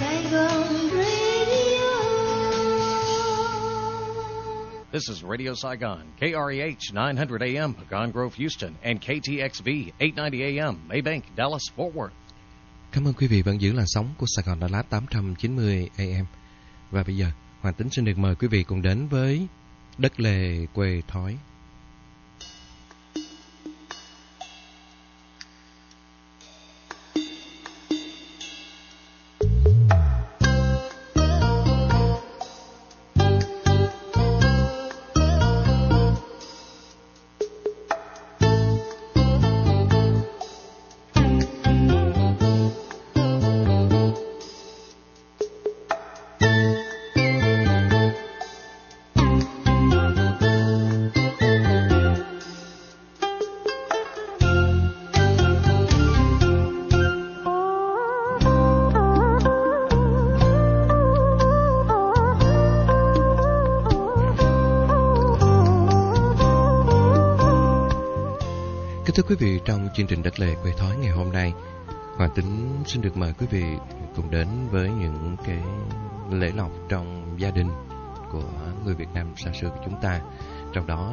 Saigon Radio. This is Radio Saigon, KREH 900 AM, Pagan Grove, Houston, and KTXV 890 AM, Maybank, Dallas, Fort Worth. Cảm ơn quý vị vẫn giữ làn sóng của Sài Gòn Đà Lạt 890 AM. Và bây giờ, Hoàng Tính xin được mời quý vị cùng đến với Đất Lề Quê Thói. Quý vị, trong chương trình Đất lệ Quê Thói ngày hôm nay, Hòa Tính xin được mời quý vị cùng đến với những cái lễ lộc trong gia đình của người Việt Nam xa xưa của chúng ta. Trong đó,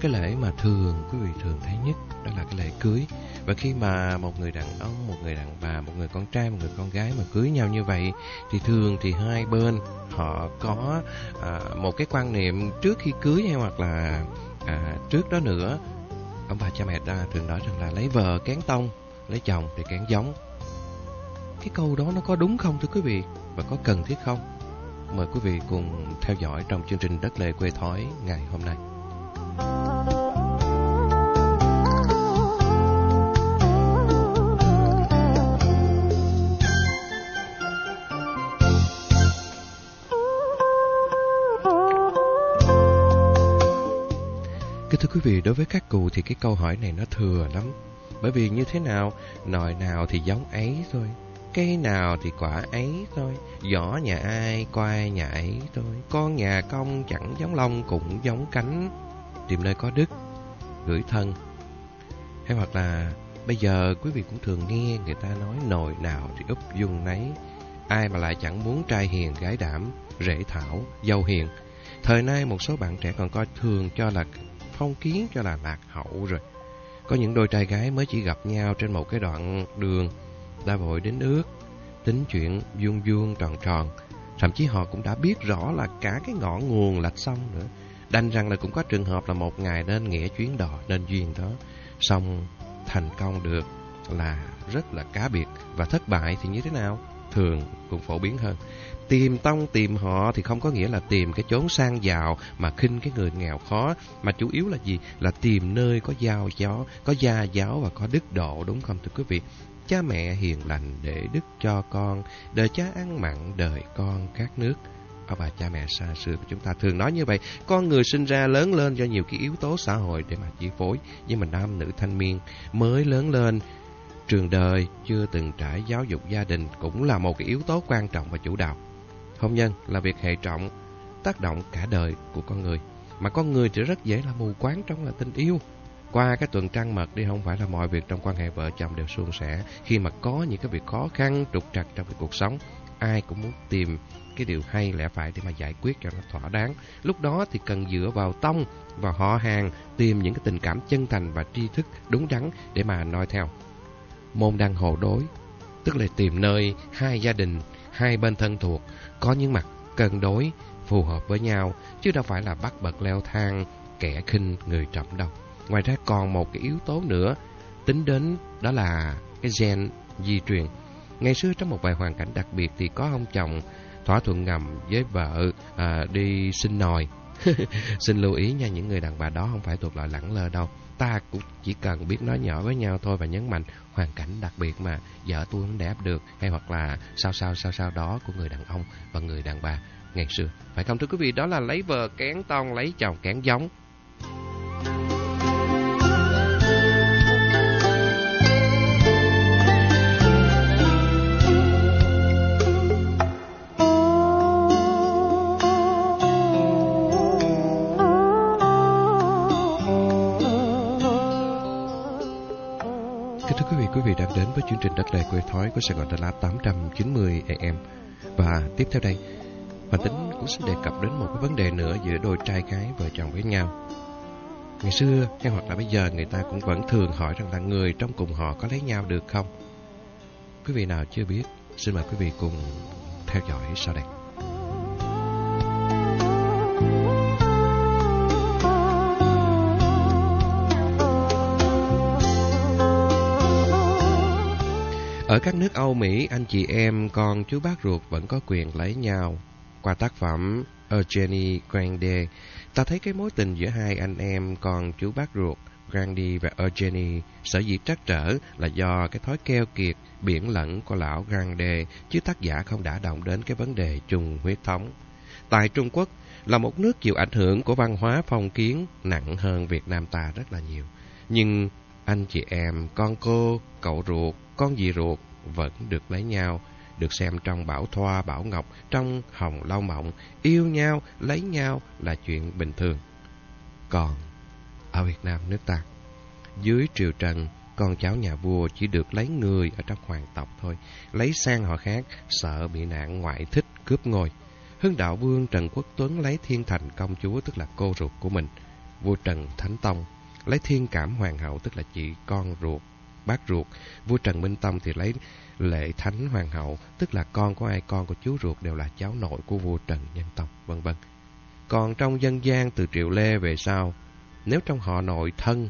cái lễ mà thường quý vị thường thấy nhất đó là cái lễ cưới. Và khi mà một người đàn ông, một người đàn bà, một người con trai, một người con gái mà cưới nhau như vậy, thì thường thì hai bên họ có à, một cái quan niệm trước khi cưới hay hoặc là à, trước đó nữa ông bà cha mẹ ta thường nói rằng là lấy vợ kén tông, lấy chồng thì kén giống. Cái câu đó nó có đúng không thưa quý vị? Và có cần thiết không? Mời quý vị cùng theo dõi trong chương trình Đất Lệ Quê Thói ngày hôm nay. Thưa quý vị, đối với các cụ thì cái câu hỏi này nó thừa lắm. Bởi vì như thế nào, nồi nào thì giống ấy thôi. Cây nào thì quả ấy thôi. Giỏ nhà ai, quai nhà ấy thôi. Con nhà công chẳng giống lông cũng giống cánh. Tìm nơi có đức, gửi thân. Hay hoặc là bây giờ quý vị cũng thường nghe người ta nói nồi nào thì úp dung nấy. Ai mà lại chẳng muốn trai hiền gái đảm, rễ thảo, dâu hiền. Thời nay một số bạn trẻ còn coi thường cho là phong kiến cho là lạc hậu rồi. Có những đôi trai gái mới chỉ gặp nhau trên một cái đoạn đường, đã vội đến ước, tính chuyện vuông vuông tròn tròn. Thậm chí họ cũng đã biết rõ là cả cái ngọn nguồn lạch sông nữa. Đành rằng là cũng có trường hợp là một ngày nên nghĩa chuyến đò, nên duyên đó. Xong thành công được là rất là cá biệt và thất bại thì như thế nào? Thường cũng phổ biến hơn. Tìm tông tìm họ thì không có nghĩa là tìm cái chốn sang giàu mà khinh cái người nghèo khó, mà chủ yếu là gì? Là tìm nơi có giao gió, có gia giáo và có đức độ đúng không thưa quý vị? Cha mẹ hiền lành để đức cho con, đời cha ăn mặn, đời con các nước. Ông bà cha mẹ xa xưa của chúng ta thường nói như vậy, con người sinh ra lớn lên do nhiều cái yếu tố xã hội để mà chi phối, nhưng mà nam nữ thanh niên mới lớn lên trường đời chưa từng trải giáo dục gia đình cũng là một cái yếu tố quan trọng và chủ đạo. Hôn nhân là việc hệ trọng, tác động cả đời của con người. Mà con người thì rất dễ là mù quáng trong là tình yêu. Qua cái tuần trăng mật đi không phải là mọi việc trong quan hệ vợ chồng đều suôn sẻ. Khi mà có những cái việc khó khăn, trục trặc trong cái cuộc sống, ai cũng muốn tìm cái điều hay lẽ phải để mà giải quyết cho nó thỏa đáng. Lúc đó thì cần dựa vào tông, và họ hàng, tìm những cái tình cảm chân thành và tri thức đúng đắn để mà noi theo. Môn đăng hộ đối, tức là tìm nơi hai gia đình, hai bên thân thuộc, có những mặt cân đối, phù hợp với nhau, chứ đâu phải là bắt bật leo thang, kẻ khinh người trọng đâu. Ngoài ra còn một cái yếu tố nữa, tính đến đó là cái gen di truyền. Ngày xưa trong một vài hoàn cảnh đặc biệt thì có ông chồng thỏa thuận ngầm với vợ à, đi sinh nòi. Xin lưu ý nha, những người đàn bà đó không phải thuộc loại lẳng lơ đâu. Ta cũng chỉ cần biết nói nhỏ với nhau thôi và nhấn mạnh hoàn cảnh đặc biệt mà vợ tôi không đẻ được hay hoặc là sao sao sao sao đó của người đàn ông và người đàn bà ngày xưa. Phải không thưa quý vị? Đó là lấy vợ kén tông, lấy chồng kén giống. Vị, đang đến với chương trình Đất Lệ Quê Thói của Sài Gòn Đà Lạt 890 AM. Và tiếp theo đây, Hoàng Tính cũng xin đề cập đến một cái vấn đề nữa giữa đôi trai gái vợ chồng với nhau. Ngày xưa hay hoặc là bây giờ người ta cũng vẫn thường hỏi rằng là người trong cùng họ có lấy nhau được không? Quý vị nào chưa biết, xin mời quý vị cùng theo dõi sau đây. Ở các nước Âu Mỹ, anh chị em con chú bác ruột vẫn có quyền lấy nhau. Qua tác phẩm Eugenie Grande, ta thấy cái mối tình giữa hai anh em con chú bác ruột Grandi và Eugenie sở dĩ trắc trở là do cái thói keo kiệt, biển lẫn của lão Grande, chứ tác giả không đã động đến cái vấn đề trùng huyết thống. Tại Trung Quốc là một nước chịu ảnh hưởng của văn hóa phong kiến nặng hơn Việt Nam ta rất là nhiều. Nhưng anh chị em, con cô, cậu ruột, con dì ruột vẫn được lấy nhau, được xem trong Bảo Thoa, Bảo Ngọc, trong Hồng lau Mộng, yêu nhau, lấy nhau là chuyện bình thường. Còn ở Việt Nam nước ta, dưới triều trần, con cháu nhà vua chỉ được lấy người ở trong hoàng tộc thôi, lấy sang họ khác, sợ bị nạn ngoại thích cướp ngôi. Hưng đạo vương Trần Quốc Tuấn lấy thiên thành công chúa tức là cô ruột của mình, vua Trần Thánh Tông lấy thiên cảm hoàng hậu tức là chị con ruột bác ruột. Vua trần minh tông thì lấy lệ thánh hoàng hậu, tức là con của ai, con của chú ruột đều là cháu nội của vua trần nhân tông, vân vân. Còn trong dân gian từ triệu lê về sau, nếu trong họ nội thân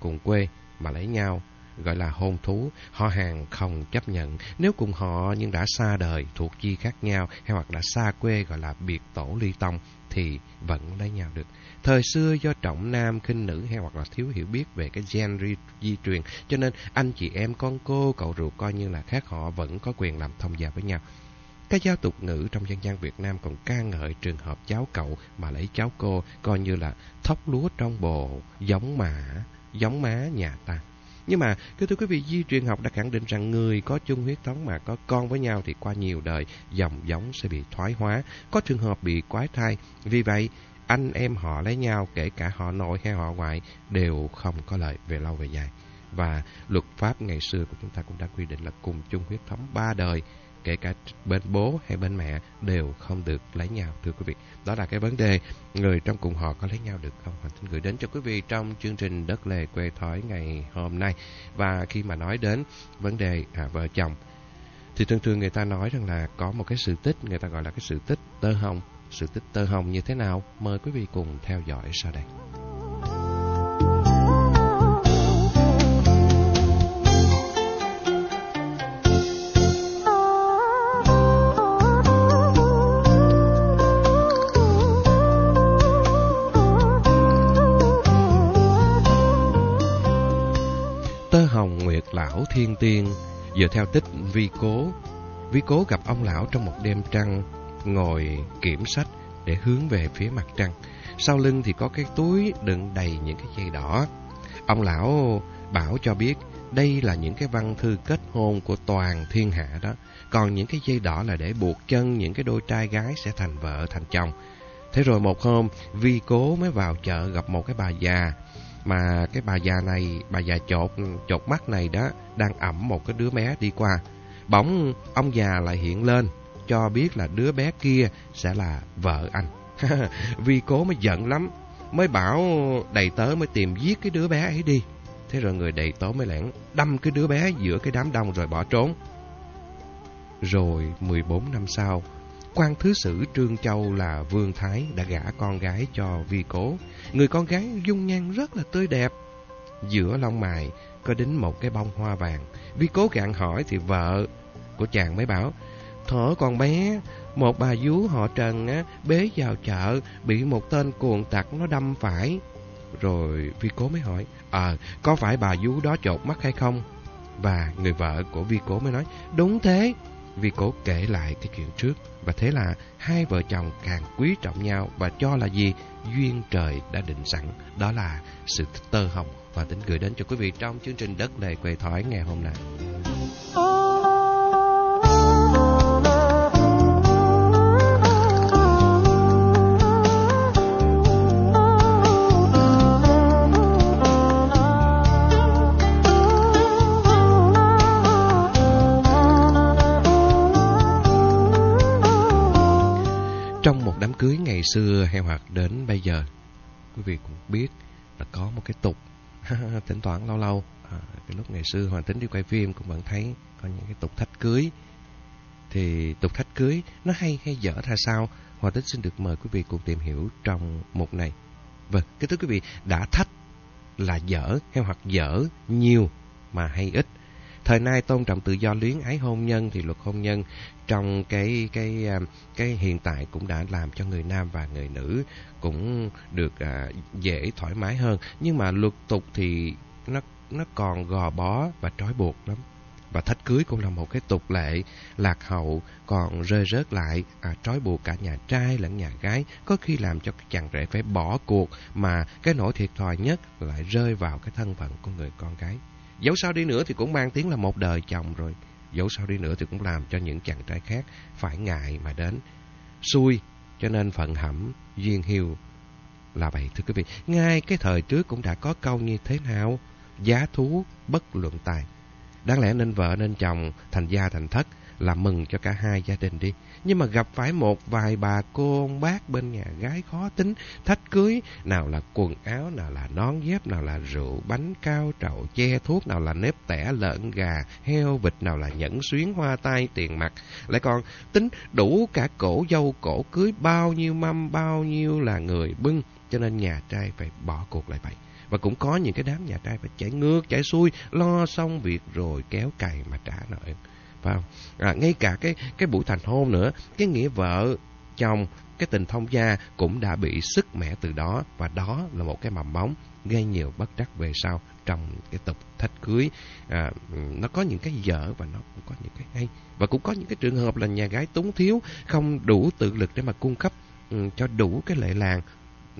cùng quê mà lấy nhau, gọi là hôn thú, họ hàng không chấp nhận. Nếu cùng họ nhưng đã xa đời, thuộc chi khác nhau, hay hoặc là xa quê, gọi là biệt tổ ly tông thì vẫn lấy nhau được Thời xưa do trọng nam khinh nữ hay hoặc là thiếu hiểu biết về cái gen di, di truyền, cho nên anh chị em con cô, cậu ruột coi như là khác họ vẫn có quyền làm thông gia với nhau. Cái giao tục ngữ trong dân gian Việt Nam còn ca ngợi trường hợp cháu cậu mà lấy cháu cô coi như là thóc lúa trong bồ, giống mã, giống má nhà ta. Nhưng mà, thưa quý vị, di truyền học đã khẳng định rằng người có chung huyết thống mà có con với nhau thì qua nhiều đời, dòng giống sẽ bị thoái hóa, có trường hợp bị quái thai. Vì vậy, anh em họ lấy nhau, kể cả họ nội hay họ ngoại, đều không có lợi về lâu về dài. Và luật pháp ngày xưa của chúng ta cũng đã quy định là cùng chung huyết thống ba đời, kể cả bên bố hay bên mẹ đều không được lấy nhau, thưa quý vị. Đó là cái vấn đề người trong cùng họ có lấy nhau được không? Hoàng xin gửi đến cho quý vị trong chương trình Đất Lề Quê Thói ngày hôm nay. Và khi mà nói đến vấn đề à, vợ chồng, thì thường thường người ta nói rằng là có một cái sự tích, người ta gọi là cái sự tích tơ hồng sự tích tơ hồng như thế nào? Mời quý vị cùng theo dõi sau đây. Thiên tiên Dựa theo tích vi cố Vi cố gặp ông lão trong một đêm trăng ngồi kiểm sách để hướng về phía mặt trăng. Sau lưng thì có cái túi đựng đầy những cái dây đỏ. Ông lão bảo cho biết đây là những cái văn thư kết hôn của toàn thiên hạ đó. Còn những cái dây đỏ là để buộc chân những cái đôi trai gái sẽ thành vợ thành chồng. Thế rồi một hôm, Vi Cố mới vào chợ gặp một cái bà già. Mà cái bà già này, bà già chột, chột mắt này đó, đang ẩm một cái đứa bé đi qua. Bỗng ông già lại hiện lên, cho biết là đứa bé kia sẽ là vợ anh. Vì cố mới giận lắm, mới bảo đầy tớ mới tìm giết cái đứa bé ấy đi. Thế rồi người đầy tớ mới lẻn đâm cái đứa bé giữa cái đám đông rồi bỏ trốn. Rồi 14 năm sau, quan thứ sử Trương Châu là Vương Thái đã gả con gái cho Vi Cố. Người con gái dung nhan rất là tươi đẹp. Giữa lông mày có đính một cái bông hoa vàng. Vi Cố gạn hỏi thì vợ của chàng mới bảo Thở con bé, một bà vú họ Trần á, bế vào chợ, bị một tên cuồng tặc nó đâm phải. Rồi Vi Cố mới hỏi, Ờ, có phải bà vú đó chột mắt hay không? Và người vợ của Vi Cố mới nói, đúng thế vì Cố kể lại cái chuyện trước, và thế là hai vợ chồng càng quý trọng nhau và cho là gì? Duyên trời đã định sẵn, đó là sự tơ hồng và tính gửi đến cho quý vị trong chương trình Đất Lề Quầy Thói ngày hôm nay. Xưa hay hoặc đến bây giờ, quý vị cũng biết là có một cái tục tính toán lâu lâu. À, cái lúc ngày xưa Hoàng Tính đi quay phim cũng vẫn thấy có những cái tục thách cưới. Thì tục thách cưới nó hay hay dở ra sao? Hoàng Tính xin được mời quý vị cùng tìm hiểu trong mục này. Vâng kính thưa quý vị đã thách là dở hay hoặc dở nhiều mà hay ít? Thời nay tôn trọng tự do luyến ái hôn nhân thì luật hôn nhân trong cái cái à, cái hiện tại cũng đã làm cho người nam và người nữ cũng được à, dễ thoải mái hơn. Nhưng mà luật tục thì nó nó còn gò bó và trói buộc lắm. Và thách cưới cũng là một cái tục lệ lạc hậu còn rơi rớt lại à, trói buộc cả nhà trai lẫn nhà gái có khi làm cho chàng rể phải bỏ cuộc mà cái nỗi thiệt thòi nhất lại rơi vào cái thân phận của người con gái dẫu sao đi nữa thì cũng mang tiếng là một đời chồng rồi. Dẫu sao đi nữa thì cũng làm cho những chàng trai khác phải ngại mà đến. Xui, cho nên phận hẩm, duyên hiu là vậy, thưa quý vị. Ngay cái thời trước cũng đã có câu như thế nào? Giá thú bất luận tài. Đáng lẽ nên vợ nên chồng thành gia thành thất là mừng cho cả hai gia đình đi. Nhưng mà gặp phải một vài bà cô ông bác bên nhà gái khó tính, thách cưới, nào là quần áo, nào là nón dép, nào là rượu, bánh cao, trậu, che thuốc, nào là nếp tẻ, lợn, gà, heo, vịt, nào là nhẫn xuyến, hoa tai, tiền mặt. Lại còn tính đủ cả cổ dâu, cổ cưới, bao nhiêu mâm, bao nhiêu là người bưng, cho nên nhà trai phải bỏ cuộc lại vậy. Và cũng có những cái đám nhà trai phải chạy ngược, chạy xuôi, lo xong việc rồi kéo cày mà trả nợ vào? À, ngay cả cái cái buổi thành hôn nữa, cái nghĩa vợ chồng, cái tình thông gia cũng đã bị sức mẻ từ đó và đó là một cái mầm móng gây nhiều bất trắc về sau trong cái tục thách cưới à, nó có những cái dở và nó cũng có những cái hay và cũng có những cái trường hợp là nhà gái túng thiếu không đủ tự lực để mà cung cấp um, cho đủ cái lệ làng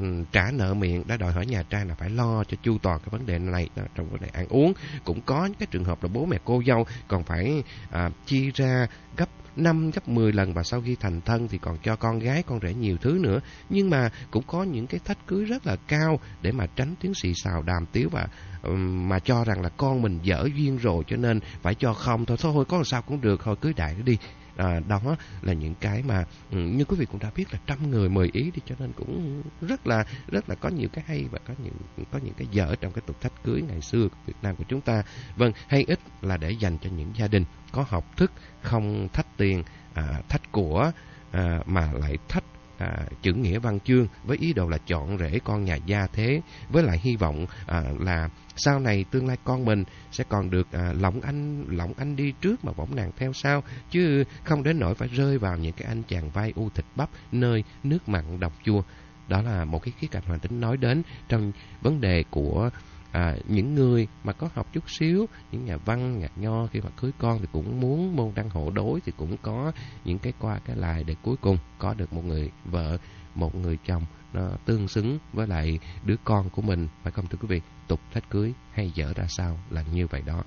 Ừ, trả nợ miệng đã đòi hỏi nhà trai là phải lo cho chu toàn cái vấn đề này đó, trong vấn đề ăn uống. Cũng có những cái trường hợp là bố mẹ cô dâu còn phải à, chia ra gấp 5 gấp 10 lần và sau khi thành thân thì còn cho con gái con rể nhiều thứ nữa. Nhưng mà cũng có những cái thách cưới rất là cao để mà tránh tiếng xì xào đàm tiếu và um, mà cho rằng là con mình dở duyên rồi cho nên phải cho không. Thôi thôi có làm sao cũng được. Thôi cưới đại nó đi à, đó là những cái mà ừ, như quý vị cũng đã biết là trăm người mời ý đi cho nên cũng rất là rất là có nhiều cái hay và có những có những cái dở trong cái tục thách cưới ngày xưa của Việt Nam của chúng ta. Vâng hay ít là để dành cho những gia đình có học thức không thách tiền à, thách của à, mà lại thách à, chữ nghĩa văn chương với ý đồ là chọn rễ con nhà gia thế với lại hy vọng à, là sau này tương lai con mình sẽ còn được à, lỏng anh lỏng anh đi trước mà võng nàng theo sau chứ không đến nỗi phải rơi vào những cái anh chàng vai u thịt bắp nơi nước mặn độc chua. Đó là một cái khía cạnh hoàn tính nói đến trong vấn đề của à, những người mà có học chút xíu những nhà văn nhà nho khi mà cưới con thì cũng muốn môn đăng hộ đối thì cũng có những cái qua cái lại để cuối cùng có được một người vợ một người chồng nó tương xứng với lại đứa con của mình. Phải không thưa quý vị? Tục thách cưới hay dở ra sao là như vậy đó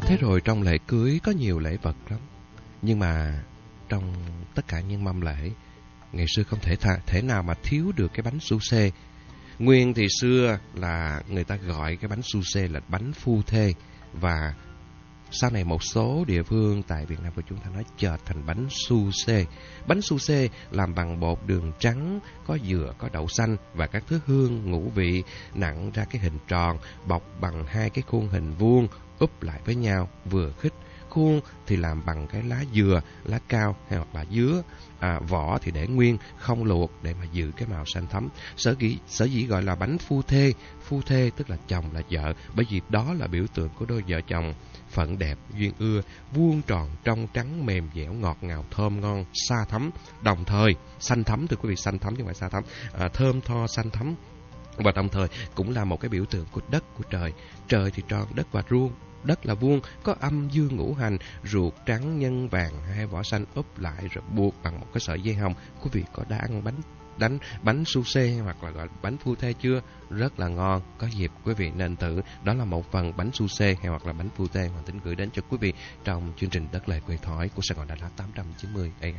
Thế rồi trong lễ cưới có nhiều lễ vật lắm. Nhưng mà trong tất cả những mâm lễ, ngày xưa không thể tha, thể nào mà thiếu được cái bánh su xê. Nguyên thì xưa là người ta gọi cái bánh su xê là bánh phu thê và sau này một số địa phương tại Việt Nam của chúng ta nói chợt thành bánh su xê. Bánh su xê làm bằng bột đường trắng, có dừa, có đậu xanh và các thứ hương ngũ vị nặng ra cái hình tròn, bọc bằng hai cái khuôn hình vuông, úp lại với nhau, vừa khích. Khuôn thì làm bằng cái lá dừa, lá cao hay hoặc là dứa. À, vỏ thì để nguyên, không luộc để mà giữ cái màu xanh thấm. Sở dĩ, sở dĩ gọi là bánh phu thê. Phu thê tức là chồng là vợ, bởi vì đó là biểu tượng của đôi vợ chồng phận đẹp, duyên ưa, vuông tròn, trong trắng, mềm dẻo, ngọt ngào, thơm ngon, xa thấm, đồng thời, xanh thấm, thưa quý vị, xanh thấm chứ không phải xa thấm, à, thơm tho, xanh thấm, và đồng thời cũng là một cái biểu tượng của đất, của trời. Trời thì tròn, đất và ruông, đất là vuông, có âm dương ngũ hành, ruột trắng nhân vàng, hai vỏ xanh úp lại rồi buộc bằng một cái sợi dây hồng. Quý vị có đã ăn bánh đánh bánh su xê hoặc là gọi bánh phu thê chưa? Rất là ngon có dịp quý vị nên thử. Đó là một phần bánh su xê hay hoặc là bánh phu thê hoàn tính gửi đến cho quý vị trong chương trình đất lệ quê thói của Sài Gòn Đà Lạt 890 AM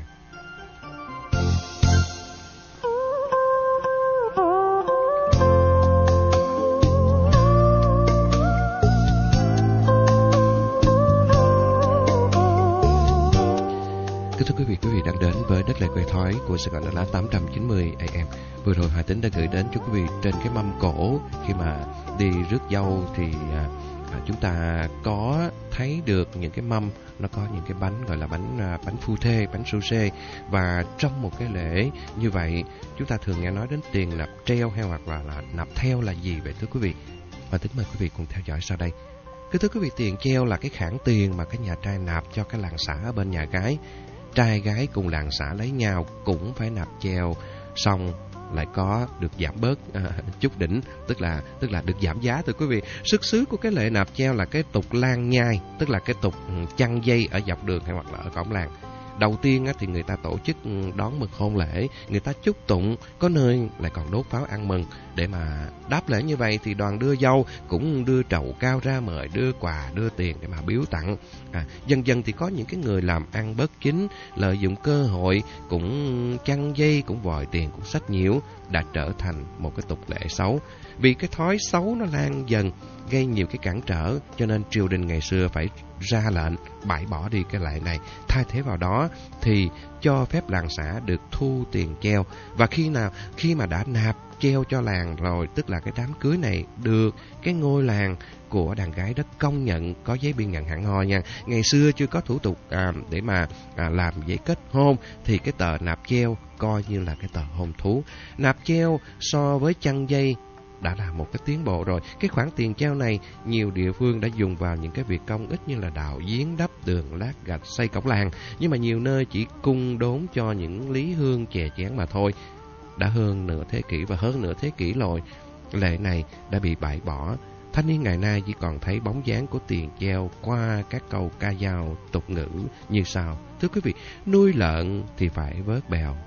đất lệ quê thói của Sài Gòn Đà Lạt 890 AM. Vừa rồi hòa Tính đã gửi đến cho quý vị trên cái mâm cổ khi mà đi rước dâu thì à, à, chúng ta có thấy được những cái mâm nó có những cái bánh gọi là bánh à, bánh phu thê, bánh sô xê và trong một cái lễ như vậy chúng ta thường nghe nói đến tiền nạp treo hay hoặc là, là nạp theo là gì vậy thưa quý vị? hòa tính mời quý vị cùng theo dõi sau đây. Cứ thưa quý vị, tiền treo là cái khoản tiền mà cái nhà trai nạp cho cái làng xã ở bên nhà gái. Trai gái cùng làng xã lấy nhau cũng phải nạp treo, xong lại có được giảm bớt à, chút đỉnh, tức là tức là được giảm giá thưa quý vị. sức xứ của cái lệ nạp treo là cái tục lan nhai, tức là cái tục ừ, chăn dây ở dọc đường hay hoặc là ở cổng làng. Đầu tiên thì người ta tổ chức ừ, đón mừng hôn lễ, người ta chúc tụng, có nơi lại còn đốt pháo ăn mừng. Để mà đáp lễ như vậy thì đoàn đưa dâu cũng đưa trầu cao ra mời, đưa quà, đưa tiền để mà biếu tặng. À, dần dần thì có những cái người làm ăn bất chính, lợi dụng cơ hội, cũng chăn dây, cũng vòi tiền, cũng sách nhiễu, đã trở thành một cái tục lệ xấu. Vì cái thói xấu nó lan dần, gây nhiều cái cản trở, cho nên triều đình ngày xưa phải ra lệnh bãi bỏ đi cái lệ này. Thay thế vào đó thì cho phép làng xã được thu tiền treo. Và khi nào khi mà đã nạp treo cho làng rồi, tức là cái đám cưới này được cái ngôi làng của đàn gái đất công nhận có giấy biên nhận hẳn hoi nha. Ngày xưa chưa có thủ tục à, để mà à, làm giấy kết hôn thì cái tờ nạp treo coi như là cái tờ hôn thú. Nạp treo so với chăn dây đã là một cái tiến bộ rồi. Cái khoản tiền treo này nhiều địa phương đã dùng vào những cái việc công ích như là đào giếng, đắp đường, lát gạch, xây cổng làng. Nhưng mà nhiều nơi chỉ cung đốn cho những lý hương chè chén mà thôi. Đã hơn nửa thế kỷ và hơn nửa thế kỷ rồi, lệ này đã bị bãi bỏ. Thanh niên ngày nay chỉ còn thấy bóng dáng của tiền treo qua các câu ca dao tục ngữ như sau. Thưa quý vị, nuôi lợn thì phải vớt bèo,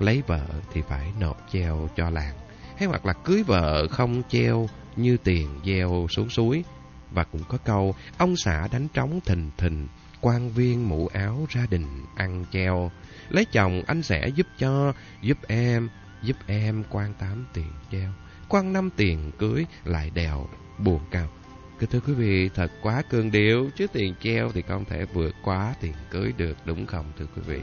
lấy vợ thì phải nộp treo cho làng hay hoặc là cưới vợ không treo như tiền gieo xuống suối. Và cũng có câu, ông xã đánh trống thình thình, quan viên mũ áo gia đình ăn treo. Lấy chồng anh sẽ giúp cho, giúp em, giúp em quan tám tiền treo. Quan năm tiền cưới lại đèo, buồn cao. Cứ thưa quý vị, thật quá cương điệu, chứ tiền treo thì không thể vượt quá tiền cưới được, đúng không thưa quý vị?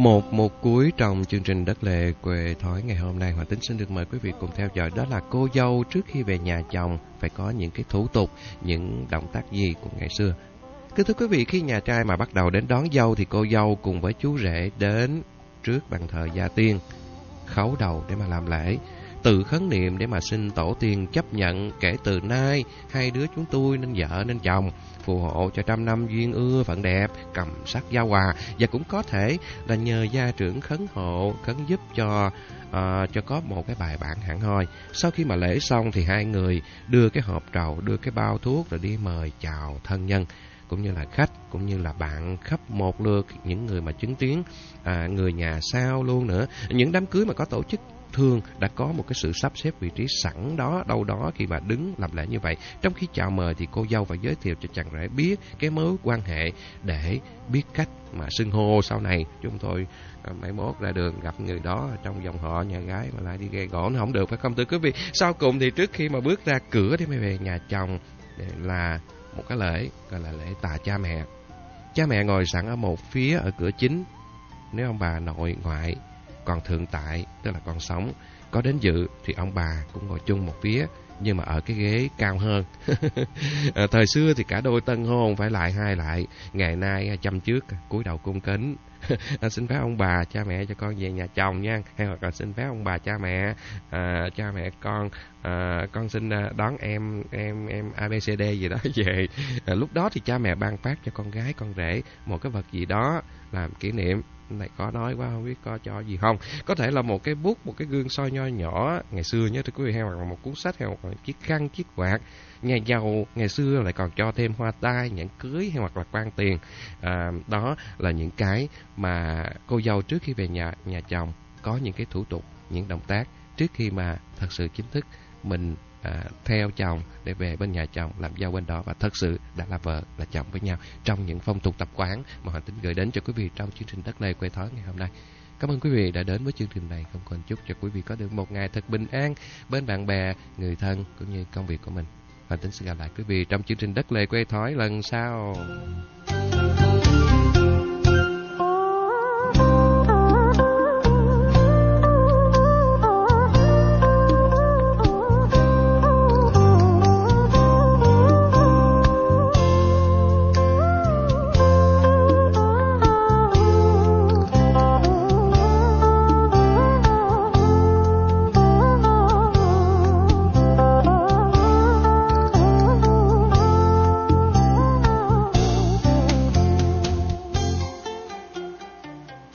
Một một cuối trong chương trình Đất Lệ Quê Thói ngày hôm nay Hòa Tính xin được mời quý vị cùng theo dõi. Đó là cô dâu trước khi về nhà chồng. Phải có những cái thủ tục, những động tác gì của ngày xưa. Kính thưa quý vị, khi nhà trai mà bắt đầu đến đón dâu Thì cô dâu cùng với chú rể đến trước bàn thờ gia tiên Khấu đầu để mà làm lễ. Tự khấn niệm để mà xin tổ tiên chấp nhận Kể từ nay hai đứa chúng tôi nên vợ nên chồng phù hộ cho trăm năm duyên ưa phận đẹp, cầm sắc giao hòa và cũng có thể là nhờ gia trưởng khấn hộ, khấn giúp cho uh, cho có một cái bài bản hẳn hoi. Sau khi mà lễ xong thì hai người đưa cái hộp trầu, đưa cái bao thuốc rồi đi mời chào thân nhân cũng như là khách cũng như là bạn khắp một lượt những người mà chứng kiến à, người nhà sao luôn nữa những đám cưới mà có tổ chức thường đã có một cái sự sắp xếp vị trí sẵn đó đâu đó khi mà đứng làm lễ như vậy. Trong khi chào mời thì cô dâu phải giới thiệu cho chàng rể biết cái mối quan hệ để biết cách mà xưng hô sau này. Chúng tôi à, mấy mốt ra đường gặp người đó trong dòng họ nhà gái mà lại đi ghe gỗ nó không được phải không thưa quý vị? Sau cùng thì trước khi mà bước ra cửa để mới về nhà chồng là một cái lễ gọi là lễ tạ cha mẹ. Cha mẹ ngồi sẵn ở một phía ở cửa chính. Nếu ông bà nội ngoại còn thượng tại, tức là con sống, có đến dự thì ông bà cũng ngồi chung một phía, nhưng mà ở cái ghế cao hơn. à, thời xưa thì cả đôi tân hôn phải lại hai lại, ngày nay chăm trước, cúi đầu cung kính. à, xin phép ông bà, cha mẹ cho con về nhà chồng nha, hay hoặc là xin phép ông bà, cha mẹ, à, cha mẹ con, à, con xin à, đón em, em, em ABCD gì đó về. À, lúc đó thì cha mẹ ban phát cho con gái, con rể một cái vật gì đó làm kỷ niệm này có nói quá không biết có cho gì không? Có thể là một cái bút một cái gương soi nho nhỏ ngày xưa nhớ thưa quý vị hay hoặc là một cuốn sách hay hoặc là chiếc khăn chiếc quạt. Nhà giàu ngày xưa lại còn cho thêm hoa tai nhẫn cưới hay hoặc là quan tiền. À, đó là những cái mà cô dâu trước khi về nhà nhà chồng có những cái thủ tục những động tác trước khi mà thật sự chính thức mình à, theo chồng để về bên nhà chồng làm dâu bên đó và thật sự đã là vợ là chồng với nhau trong những phong tục tập quán mà Hoàng Tính gửi đến cho quý vị trong chương trình đất này quê thói ngày hôm nay. Cảm ơn quý vị đã đến với chương trình này. Không còn chúc cho quý vị có được một ngày thật bình an bên bạn bè, người thân cũng như công việc của mình. Và tính sẽ gặp lại quý vị trong chương trình Đất Lề Quê Thói lần sau.